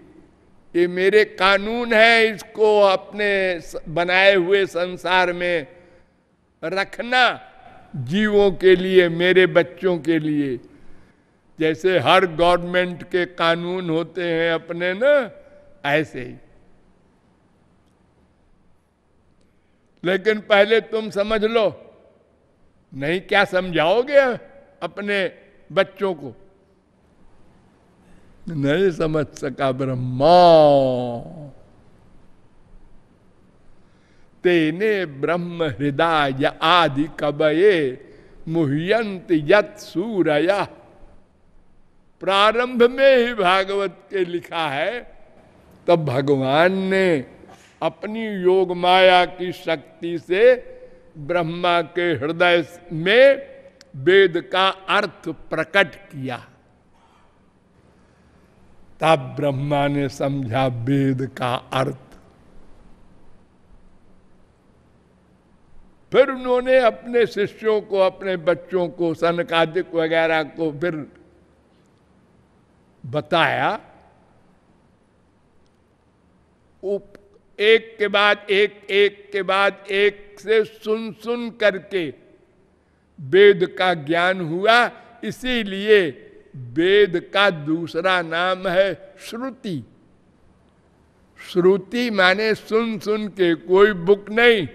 S1: ये मेरे कानून है, इसको अपने बनाए हुए संसार में रखना जीवों के लिए, मेरे बच्चों के लिए। जैसे हर गवर्नमेंट के कानून होते हैं अपने ना, ऐसे ही। लेकिन पहले तुम समझ लो, नहीं क्या समझाओगे अपने बच्चों को? नहीं समझ सका ब्रह्मा तेने ब्रह्म हृदय आदि कबये मुह्यंत यत सूरया। प्रारंभ में ही भागवत के लिखा है, तब भगवान ने अपनी योग माया की शक्ति से ब्रह्मा के हृदय में वेद का अर्थ प्रकट किया। तब ब्रह्मा ने समझा वेद का अर्थ। फिर उन्होंने अपने शिष्यों को अपने बच्चों को सनकादिक वगैरह को फिर बताया। उप, एक के बाद एक एक के बाद एक से सुन सुन करके वेद का ज्ञान हुआ। इसीलिए वेद का दूसरा नाम है श्रुति। श्रुति माने सुन सुन के कोई बुक नहीं।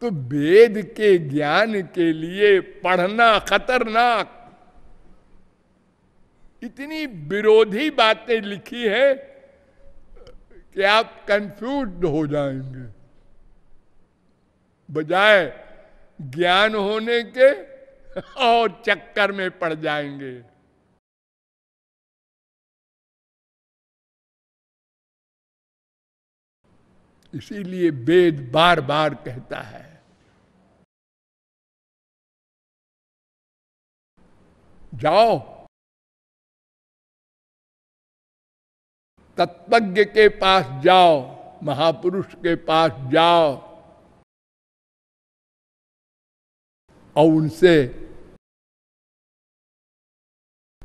S1: तो वेद के ज्ञान के लिए पढ़ना खतरनाक। इतनी विरोधी बातें लिखी है कि आप कंफ्यूज हो जाएँगे। बजाय ज्ञान होने के और चक्कर में पड़ जाएँगे। इसीलिए वेद बार बार कहता है, जाओ तत्वज्ञ के पास जाओ, महापुरुष के पास जाओ और उनसे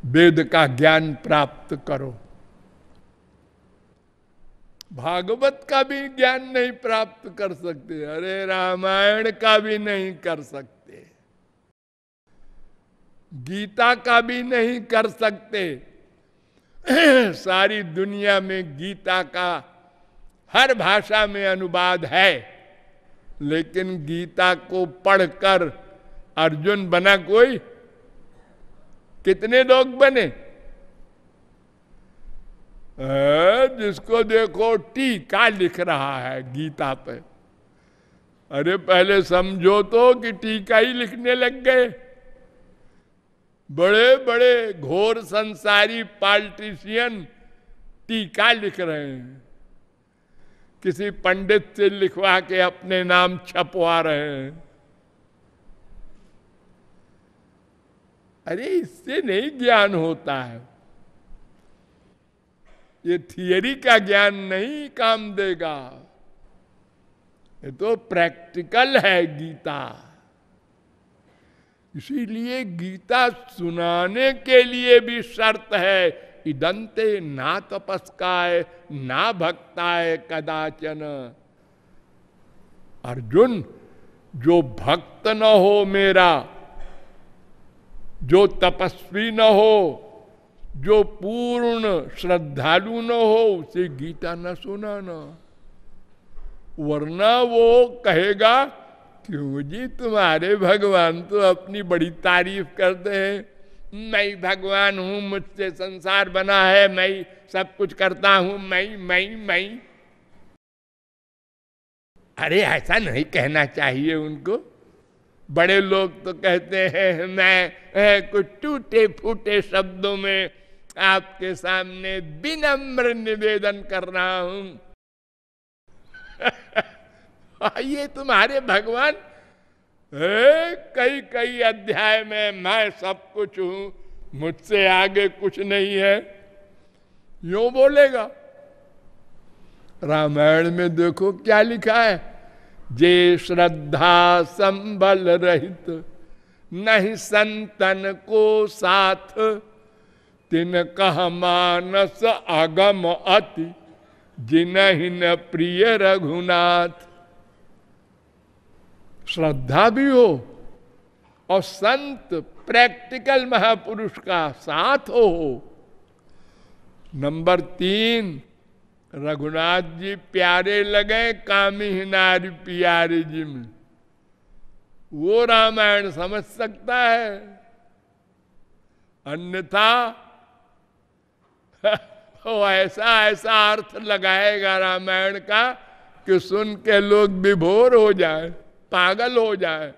S1: वेद का ज्ञान प्राप्त करो। भागवत का भी ज्ञान नहीं प्राप्त कर सकते, अरे रामायण का भी नहीं कर सकते, गीता का भी नहीं कर सकते। सारी दुनिया में गीता का हर भाषा में अनुवाद है, लेकिन गीता को पढ़कर अर्जुन बना कोई? कितने लोग बने? जिसको देखो टीका लिख रहा है गीता पे। अरे पहले समझो तो कि टीका ही लिखने लग गए। बड़े बड़े घोर संसारी पॉलिटिशियन टीका लिख रहे हैं। किसी पंडित से लिखवा के अपने नाम छपवा रहे हैं। अरे इससे नहीं ज्ञान होता है। ये थियरी का ज्ञान नहीं काम देगा। ये तो प्रैक्टिकल है गीता। इसीलिए गीता सुनाने के लिए भी शर्त है, इदंते ना तपस्काय, ना भक्ताय कदाचन। अर्जुन, जो भक्त न हो मेरा जो तपस्वी न हो, जो पूर्ण श्रद्धालु न हो, उसे गीता न सुनाना वरना वो कहेगा, क्यों जी, तुम्हारे भगवान तो अपनी बड़ी तारीफ़ करते हैं। मैं भगवान हूँ, मुझसे संसार बना है, मैं सब कुछ करता हूँ, मैं मैं मैं अरे, ऐसा नहीं कहना चाहिए उनको। बड़े लोग तो कहते हैं मैं है, कुछ टूटे फूटे शब्दों में आपके सामने विनम्र निवेदन कर रहा हूँ। ये तुम्हारे भगवान? कई कई अध्याय में मैं सब कुछ हूँ मुझसे आगे कुछ नहीं है। यो बोलेगा रामायण में देखो क्या लिखा है? जे श्रद्धा संबल रहित, नहीं संतन को साथ। तिन कह मानस आगम अति जिन न प्रिय रघुनाथ। श्रद्धा भी हो और संत प्रैक्टिकल महापुरुष का साथ हो। नंबर तीन रघुनाथ जी प्यारे लगे कामी नारी प्यारे जी में। वो रामायण समझ सकता है। अन्यथा वो ऐसा ऐसा अर्थ लगाएगा रामायण का कि सुन के लोग विभोर हो जाए, पागल हो जाए।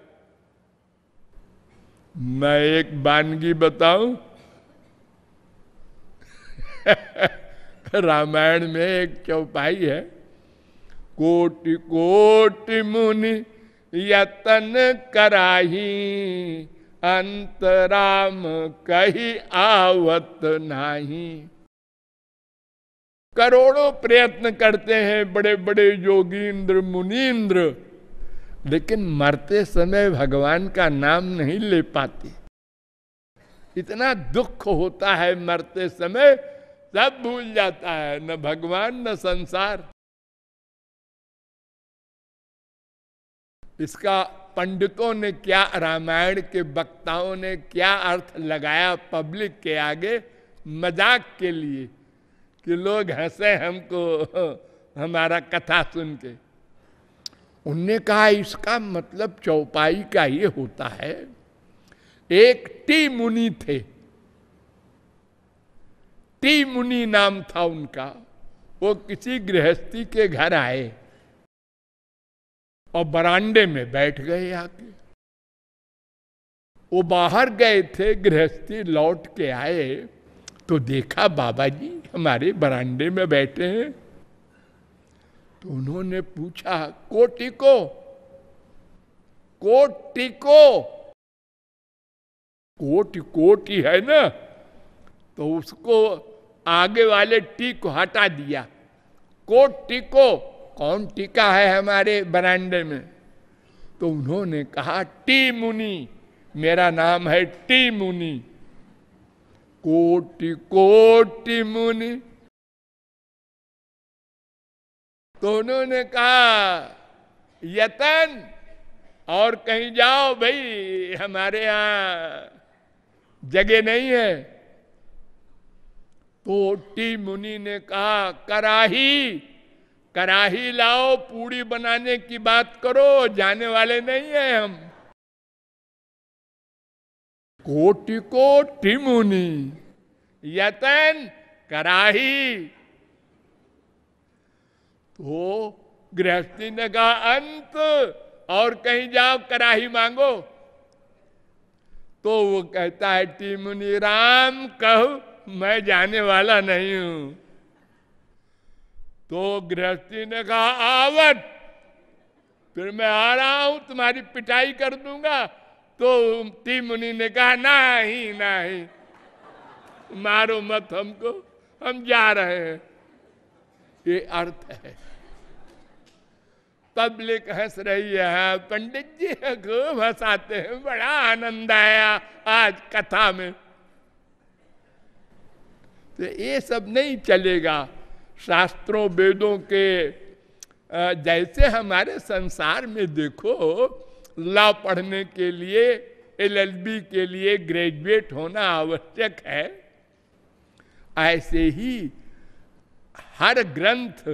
S1: मैं एक बानगी बताऊँ? रामायण में एक चौपाई है? कोटि कोटि मुनि यतन कराही, अंतराम कही आवत नाही। करोड़ों प्रयत्न करते हैं बड़े बड़े योगींद्र मुनीन्द्र लेकिन मरते समय भगवान का नाम नहीं ले पाते। इतना दुख होता है मरते समय सब भूल जाता है, न भगवान, न संसार। इसका पंडितों ने क्या, रामायण के वक्ताओं ने क्या अर्थ लगाया पब्लिक के आगे? मज़ाक के लिए कि लोग हंसे हमको, हमारा कथा सुन के। उनने कहा, इसका मतलब चौपाई का ये होता है, एक टी मुनि थे। टी मुनि नाम था उनका। वो किसी गृहस्थी के घर आए और बरांडे में बैठ गए आके। वो बाहर गए थे, गृहस्थी लौट के आए तो देखा, बाबा जी, हमारे बरांडे में बैठे हैं। तो उन्होंने पूछा को? कोटि को? कोटि कोटि है ना? तो उसको आगे वाले टी को हटा दिया। को टिको कौन टीका है हमारे बरांडे में? तो उन्होंने कहा, टी मुनि, मेरा नाम है टी मुनि। कोटि कोटि मुनि। तो उन्होंने कहा, यतन, और कहीं जाओ भाई, हमारे यहाँ जगह नहीं है। तो टी मुनि ने कहा, कराही कराही लाओ, पूड़ी बनाने की बात करो, जाने वाले नहीं है हम. कोटि कोटि मुनि, यतन कराही। तो गृहस्थी ने कहा, अंत, और कहीं जाओ, कराही मांगो। तो वो कहता है, टी मुनि, राम कहो मैं जाने वाला नहीं हूँ। तो गृहस्थी ने कहा, आवत, फिर मैं आ रहा हूँ, तुम्हारी पिटाई कर दूँगा। तो ती मुनि ने कहा, नहीं नहीं, मारो मत हमको, हम जा रहे हैं। ये अर्थ है। पब्लिक हंस रही है, पंडित जी, खूब हंसाते हैं, बड़ा आनंद आया आज कथा में। तो ये सब नहीं चलेगा। शास्त्रों, वेदों के जैसे हमारे संसार में देखो, लॉ पढ़ने के लिए एलएलबी के लिए ग्रेजुएट होना आवश्यक है। ऐसे ही हर ग्रंथ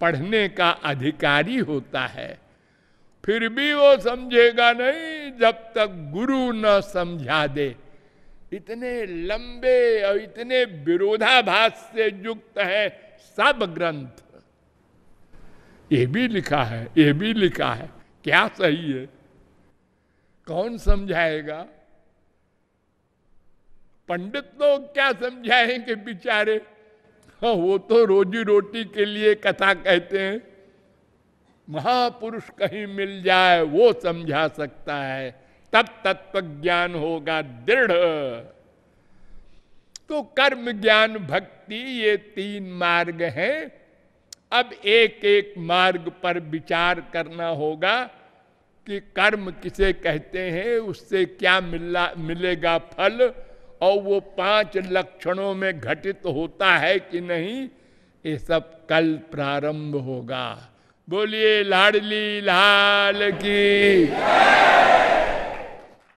S1: पढ़ने का अधिकारी होता है। फिर भी वो समझेगा, नहीं, जब तक गुरु न समझा दे। इतने लंबे और इतने विरोधाभास से युक्त है सब ग्रंथ। ये भी लिखा है, ये भी लिखा है। क्या सही है? कौन समझाएगा? पंडित लोग क्या समझाएँगे बेचारे? हाँ वो तो रोजी रोटी के लिए कथा कहते हैं। महापुरुष कहीं मिल जाए, वो समझा सकता है। तब तत्व ज्ञान होगा दृढ़। तो कर्म ज्ञान भक्ति ये तीन मार्ग हैं। अब एक एक मार्ग पर विचार करना होगा कि कर्म किसे कहते हैं, उससे क्या मिला मिलेगा फल, और वो पाँच लक्षणों में घटित होता है कि नहीं, ये सब कल प्रारंभ होगा। बोलिए, लाडली लाल की।